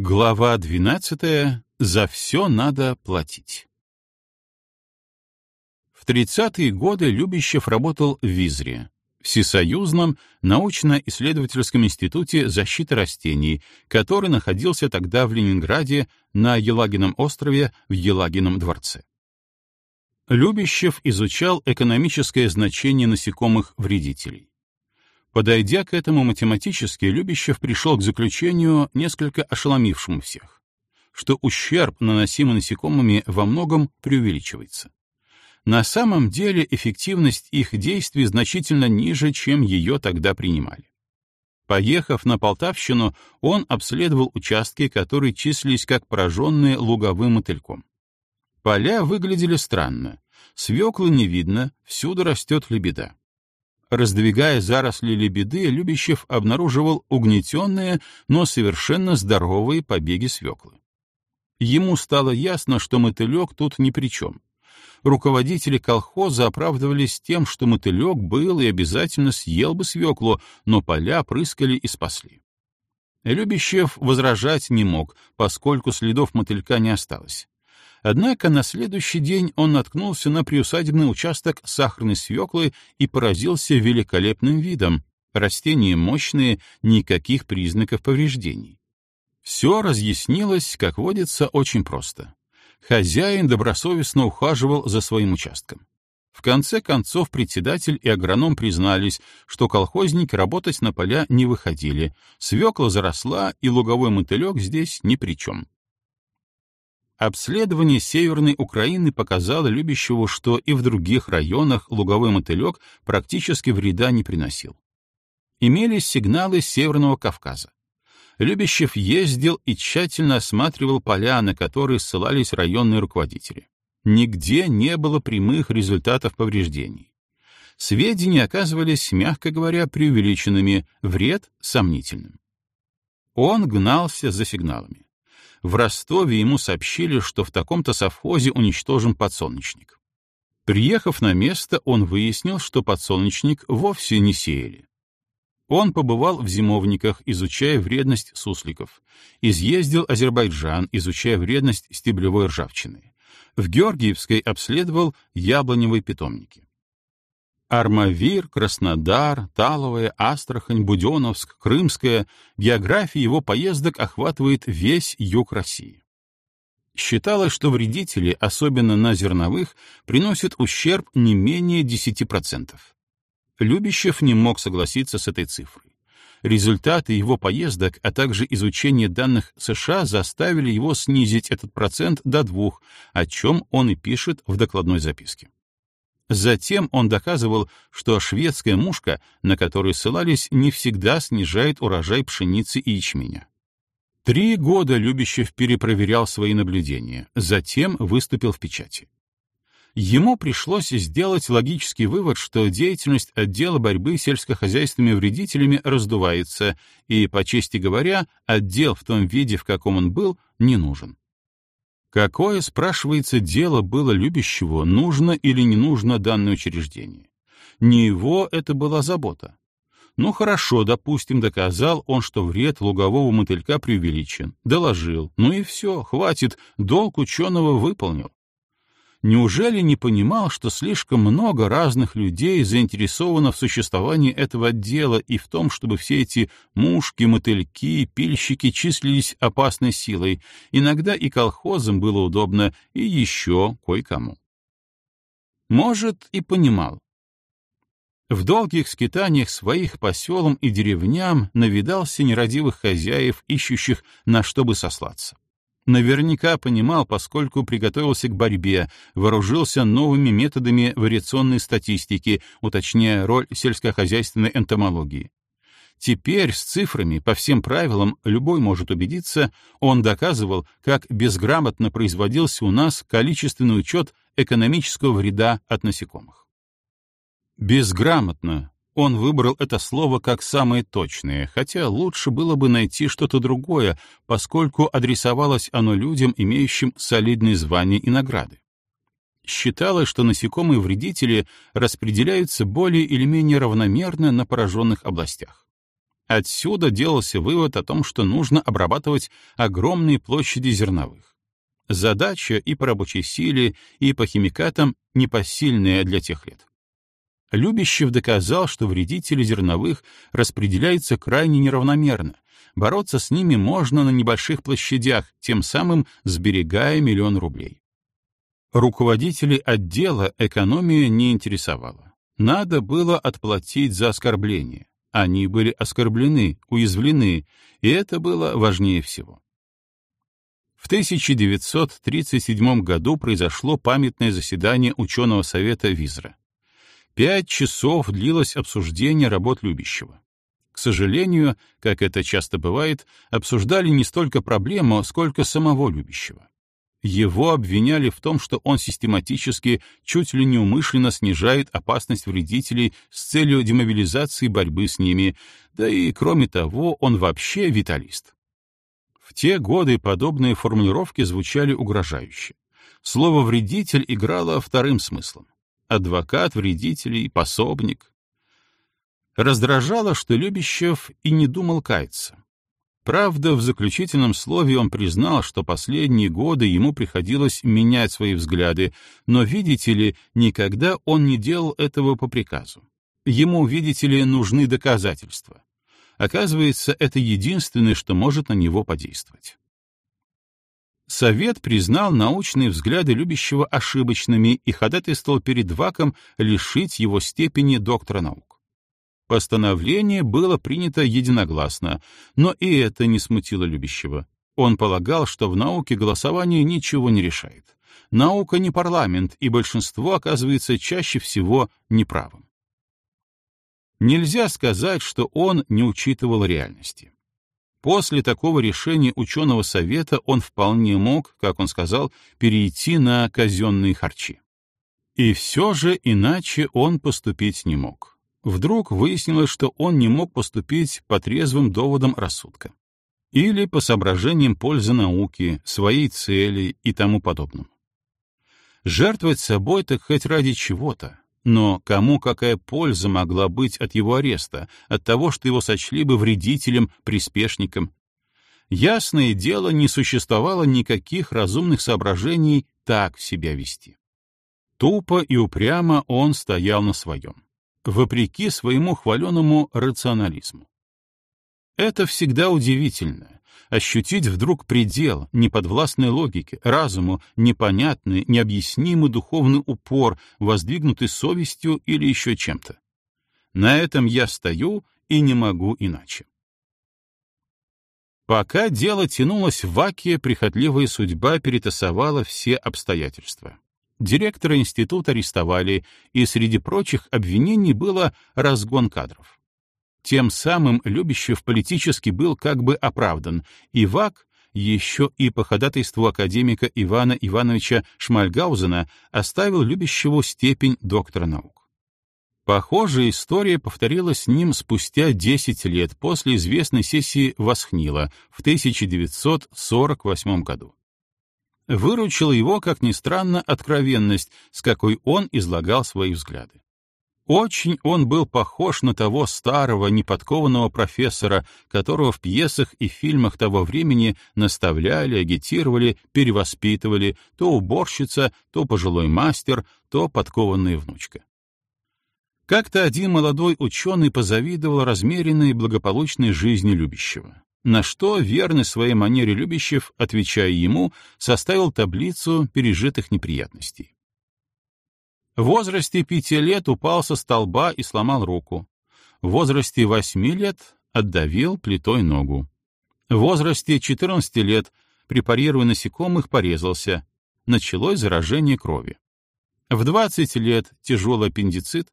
Глава 12. За все надо платить. В 30-е годы Любящев работал в Визре, Всесоюзном научно-исследовательском институте защиты растений, который находился тогда в Ленинграде на Елагином острове в Елагином дворце. Любящев изучал экономическое значение насекомых-вредителей. Подойдя к этому математически, Любящев пришел к заключению, несколько ошеломившему всех, что ущерб, наносимый насекомыми, во многом преувеличивается. На самом деле эффективность их действий значительно ниже, чем ее тогда принимали. Поехав на Полтавщину, он обследовал участки, которые числились как пораженные луговым мотыльком. Поля выглядели странно. Свеклы не видно, всюду растет лебеда. Раздвигая заросли лебеды, Любящев обнаруживал угнетенные, но совершенно здоровые побеги свеклы. Ему стало ясно, что мотылек тут ни при чем. Руководители колхоза оправдывались тем, что мотылек был и обязательно съел бы свеклу, но поля прыскали и спасли. Любящев возражать не мог, поскольку следов мотылька не осталось. Однако на следующий день он наткнулся на приусадебный участок сахарной свеклы и поразился великолепным видом. Растения мощные, никаких признаков повреждений. Все разъяснилось, как водится, очень просто. Хозяин добросовестно ухаживал за своим участком. В конце концов председатель и агроном признались, что колхозники работать на поля не выходили, свекла заросла, и луговой мотылек здесь ни при чем. Обследование Северной Украины показало любящего, что и в других районах луговой мотылек практически вреда не приносил. Имелись сигналы Северного Кавказа. Любящев ездил и тщательно осматривал поля, на которые ссылались районные руководители. Нигде не было прямых результатов повреждений. Сведения оказывались, мягко говоря, преувеличенными, вред — сомнительным. Он гнался за сигналами в Ростове ему сообщили, что в таком-то совхозе уничтожен подсолнечник. Приехав на место, он выяснил, что подсолнечник вовсе не сеяли. Он побывал в зимовниках, изучая вредность сусликов, изъездил Азербайджан, изучая вредность стеблевой ржавчины. В Георгиевской обследовал яблоневые питомники. Армавир, Краснодар, Таловая, Астрахань, Буденновск, Крымская — география его поездок охватывает весь юг России. Считалось, что вредители, особенно на зерновых, приносят ущерб не менее 10%. Любящев не мог согласиться с этой цифрой. Результаты его поездок, а также изучение данных США заставили его снизить этот процент до двух, о чем он и пишет в докладной записке. Затем он доказывал, что шведская мушка, на которую ссылались, не всегда снижает урожай пшеницы и ячменя. Три года Любящев перепроверял свои наблюдения, затем выступил в печати. Ему пришлось сделать логический вывод, что деятельность отдела борьбы с сельскохозяйственными вредителями раздувается, и, по чести говоря, отдел в том виде, в каком он был, не нужен. Какое, спрашивается, дело было любящего, нужно или не нужно данное учреждение? Не его это была забота. Ну хорошо, допустим, доказал он, что вред лугового мотылька преувеличен. Доложил. Ну и все, хватит, долг ученого выполнил. Неужели не понимал, что слишком много разных людей заинтересовано в существовании этого отдела и в том, чтобы все эти мушки, мотыльки, пильщики числились опасной силой, иногда и колхозам было удобно, и еще кое-кому? Может, и понимал. В долгих скитаниях своих по селам и деревням навидался нерадивых хозяев, ищущих на что бы сослаться. Наверняка понимал, поскольку приготовился к борьбе, вооружился новыми методами вариационной статистики, уточняя роль сельскохозяйственной энтомологии. Теперь с цифрами, по всем правилам, любой может убедиться, он доказывал, как безграмотно производился у нас количественный учет экономического вреда от насекомых. Безграмотно он выбрал это слово как самое точное, хотя лучше было бы найти что-то другое, поскольку адресовалось оно людям, имеющим солидные звания и награды. Считалось, что насекомые-вредители распределяются более или менее равномерно на пораженных областях. Отсюда делался вывод о том, что нужно обрабатывать огромные площади зерновых. Задача и по рабочей силе, и по химикатам непосильная для тех лет. Любящев доказал, что вредители зерновых распределяются крайне неравномерно. Бороться с ними можно на небольших площадях, тем самым сберегая миллион рублей. Руководители отдела экономия не интересовала. Надо было отплатить за оскорбление. Они были оскорблены, уязвлены, и это было важнее всего. В 1937 году произошло памятное заседание ученого совета Визра. Пять часов длилось обсуждение работ любящего. К сожалению, как это часто бывает, обсуждали не столько проблему, сколько самого любящего. Его обвиняли в том, что он систематически, чуть ли не умышленно снижает опасность вредителей с целью демобилизации борьбы с ними, да и, кроме того, он вообще виталист. В те годы подобные формулировки звучали угрожающе. Слово «вредитель» играло вторым смыслом адвокат вредителей, пособник. Раздражало, что Любящев и не думал каяться. Правда, в заключительном слове он признал, что последние годы ему приходилось менять свои взгляды, но, видите ли, никогда он не делал этого по приказу. Ему, видите ли, нужны доказательства. Оказывается, это единственное, что может на него подействовать. Совет признал научные взгляды любящего ошибочными и ходатайствовал перед ВАКом лишить его степени доктора наук. Постановление было принято единогласно, но и это не смутило любящего. Он полагал, что в науке голосование ничего не решает. Наука не парламент, и большинство оказывается чаще всего неправым. Нельзя сказать, что он не учитывал реальности. После такого решения ученого совета он вполне мог, как он сказал, перейти на казенные харчи. И все же иначе он поступить не мог. Вдруг выяснилось, что он не мог поступить по трезвым доводам рассудка. Или по соображениям пользы науки, своей цели и тому подобному. Жертвовать собой так хоть ради чего-то, но кому какая польза могла быть от его ареста, от того, что его сочли бы вредителем, приспешником? Ясное дело, не существовало никаких разумных соображений так себя вести. Тупо и упрямо он стоял на своем, вопреки своему хваленому рационализму. Это всегда удивительно ощутить вдруг предел, неподвластной логике, разуму, непонятный, необъяснимый духовный упор, воздвигнутый совестью или еще чем-то. На этом я стою и не могу иначе. Пока дело тянулось в ваке, прихотливая судьба перетасовала все обстоятельства. Директора института арестовали, и среди прочих обвинений было разгон кадров. Тем самым Любящев политически был как бы оправдан, и ВАК еще и по ходатайству академика Ивана Ивановича Шмальгаузена оставил Любящеву степень доктора наук. Похожая история повторилась с ним спустя 10 лет после известной сессии Восхнила в 1948 году. Выручила его, как ни странно, откровенность, с какой он излагал свои взгляды. Очень он был похож на того старого, неподкованного профессора, которого в пьесах и фильмах того времени наставляли, агитировали, перевоспитывали то уборщица, то пожилой мастер, то подкованная внучка. Как-то один молодой ученый позавидовал размеренной и благополучной жизни любящего, на что верный своей манере любящев, отвечая ему, составил таблицу пережитых неприятностей. В возрасте пяти лет упал со столба и сломал руку. В возрасте восьми лет отдавил плитой ногу. В возрасте 14 лет, препарируя насекомых, порезался. Началось заражение крови. В 20 лет тяжелый аппендицит,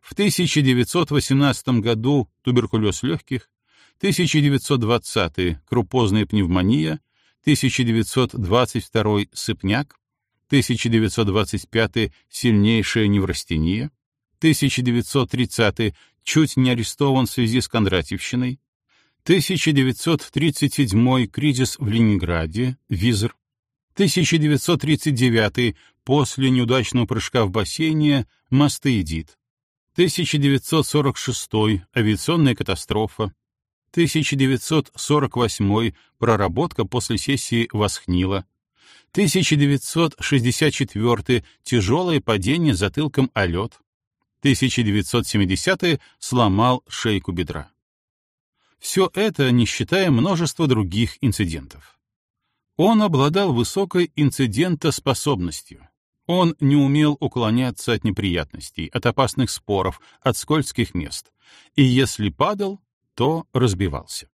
в 1918 году туберкулез легких, 1920 крупозная пневмония, 1922 сыпняк, 1925 сильнейшая неврастения, 1930 чуть не арестован в связи с Кондратьевщиной, 1937 кризис в Ленинграде, Визер, 1939 после неудачного прыжка в бассейне мастоидит, 1946 авиационная катастрофа, 1948 проработка после сессии Восхнила, 1964 тяжелое падение затылком о лед, 1970 сломал шейку бедра. Все это не считая множества других инцидентов. Он обладал высокой инцидентоспособностью. Он не умел уклоняться от неприятностей, от опасных споров, от скользких мест. И если падал, то разбивался.